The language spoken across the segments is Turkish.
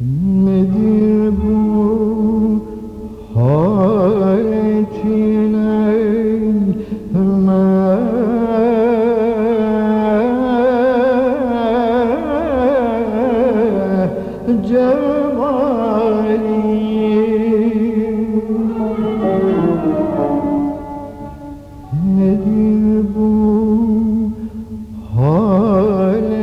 Nedir bu haletine hürmet cemali Nedir bu haletine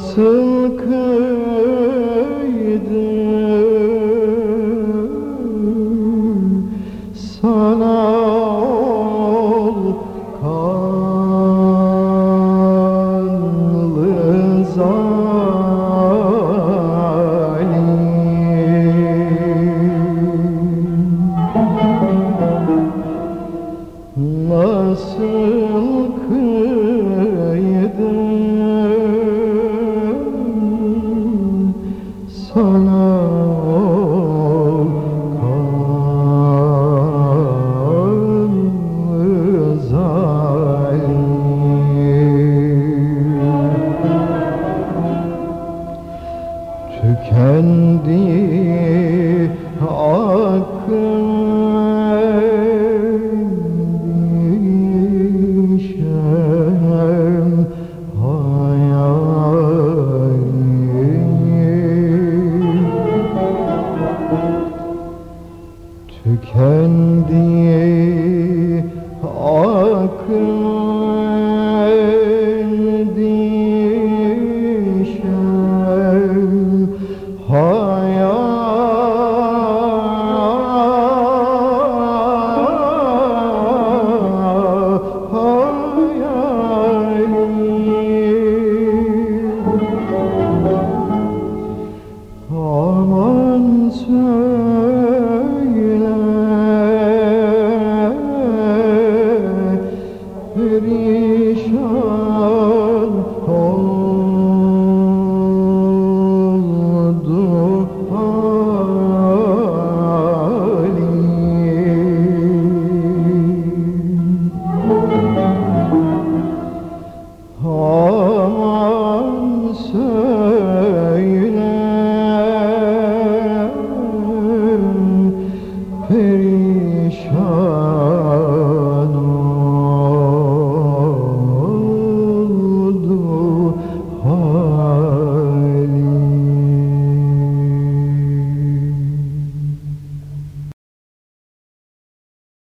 Nasıl kıydım sana ol kanlı zalim. Nasıl kıydım sana Tükendi aklım Tükendi aklım düşem hayalim perişan oldu halim.